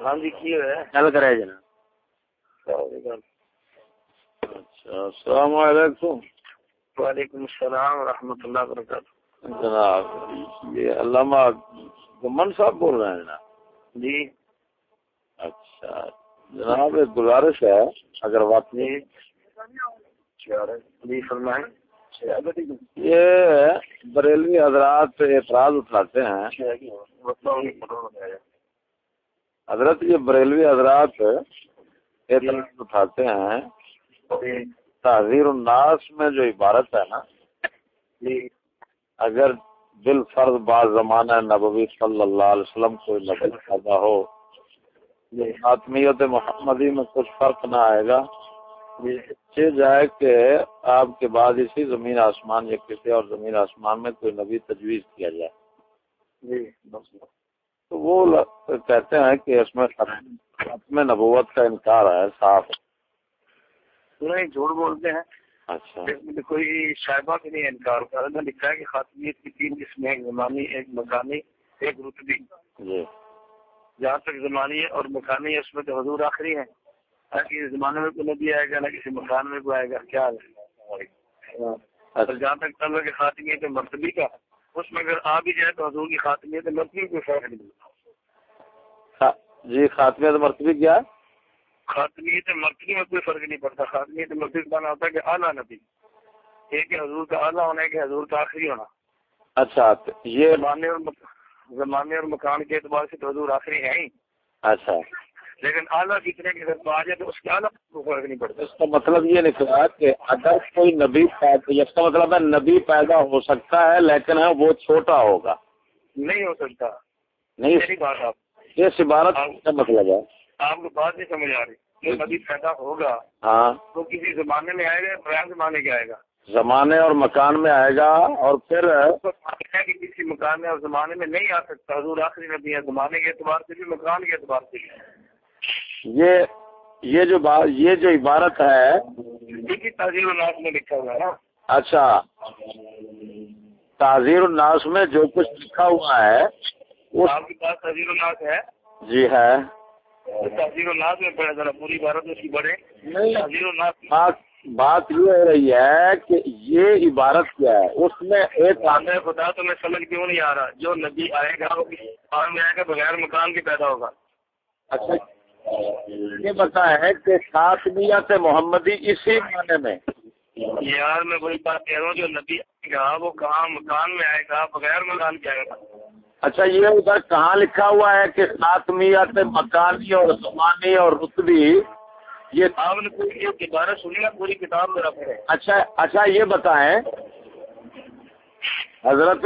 ہاں جی کی ہے چل کرے جناب۔ اچھا السلام علیکم۔ وعلیکم السلام ورحمۃ اللہ وبرکاتہ۔ جناب یہ علامہ گمن صاحب بول رہے ہیں جناب۔ جی۔ اچھا جناب ایک گزارش ہے اگر بات جی۔ جی فرمائیں۔ یہ بریلوی حضرات اعتراض اٹھاتے ہیں۔ حضرت یہ بریلوی حضرات اعتراض اٹھاتے ہیں۔ تحزیر الناس میں جو عبارت ہے نا جی۔ اگر دل فرض بعض زمانہ نبوی صلی اللہ علیہ وسلم کوئی نبی پیدا ہو آتمیت محمدی میں کچھ فرق نہ آئے گا۔ یہ جائے کہ آپ کے بعد اسی زمین آسمان یا کسی اور زمین آسمان میں کوئی نبی تجویز کیا جائے۔ جی۔ تو وہ کہتے ہیں کہ اس میں ختم نبوت کا انکار ہے صاف نہیں جھوٹ بولتے ہیں۔ اچھا۔ کوئی شائبہ بھی نہیں انکار کر رہا۔ لکھا ہے کہ خاتمیت کی تین قسمیں ایک زمانی ایک مکانی ایک رتبی۔ جی۔ جہاں تک زمانی ہے اور مکانی ہے اس میں تو حضور آخری ہے نہ کسی زمانے میں کوئی نبی آئے گا نہ کسی مکان میں کوئی آئے گا کیا ہے؟ اور جہاں تک ہے خاتمیت مرتبی کا اس میں اگر آ بھی جائے تو حضور کی خاتمیت مرتبی کوئی فرق نہیں ملتا جی خاتمیت مرتبی کیا ہے؟ خاتمیت مرتبی میں کوئی فرق نہیں پڑتا۔ خاتمیت مرتبی کا ہوتا ہے کہ اعلیٰ نبی ایک حضور کا اعلیٰ ہونا ہے کہ حضور کا آخری ہونا۔ اچھا یہ زمانے اور زمانے اور مکان کے اعتبار سے تو حضور آخری ہے ہی۔ اچھا۔ لیکن اعلیٰ جتنے کی اگر آ جائے تو اس کے اعلیٰ کو فرق نہیں پڑتا۔ اس کا مطلب یہ نکلا کہ اگر کوئی نبی پیدا اس کا مطلب ہے نبی پیدا ہو سکتا ہے لیکن وہ چھوٹا ہوگا۔ نہیں ہو سکتا۔ نہیں۔ بات آپ اس عبارت کا مطلب ہے۔ آپ کو بات نہیں سمجھ آ رہی۔ نبی پیدا ہوگا ہاں۔ تو کسی زمانے میں آئے گا بیان زمانے کے آئے گا؟ زمانے اور مکان میں آئے گا اور پھر کسی مکان میں اور زمانے میں نہیں آ سکتا۔ حضور آخری نبی ہے زمانے کے اعتبار سے بھی مکان کے اعتبار سے بھی۔ یہ یہ جو یہ جو عبارت ہے تاجر الناس میں لکھا ہوا ہے نا۔ اچھا۔ تعزیر الناس میں جو کچھ لکھا ہوا ہے آپ کے پاس تاجر الناس ہے؟ جی ہے۔ تاجر الناس میں پڑھے ذرا پوری عبارت اس کی بڑھے تاجر الناس بات بات یہ ہو رہی ہے کہ یہ عبارت کیا ہے؟ اس میں ایک میں خدا تو میں سمجھ کیوں نہیں آ رہا؟ جو نبی آئے گا وہ میں آئے گا بغیر مکان کے پیدا ہوگا۔ اچھا۔ یہ بتائیں کہ خاصمیت محمدی اسی معنی میں یار میں وہی بات کہہ رہا ہوں جو نبی گا وہ کہاں مکان میں آئے گا بغیر مکان کے آئے گا۔ اچھا یہ ادھر کہاں لکھا ہوا ہے کہ خاصمیت مکانی اور زمانی اور رتبی یہ آپ نے ایک عبارت سنی نا پوری کتاب میرا اچھا اچھا یہ بتائیں۔ حضرت؟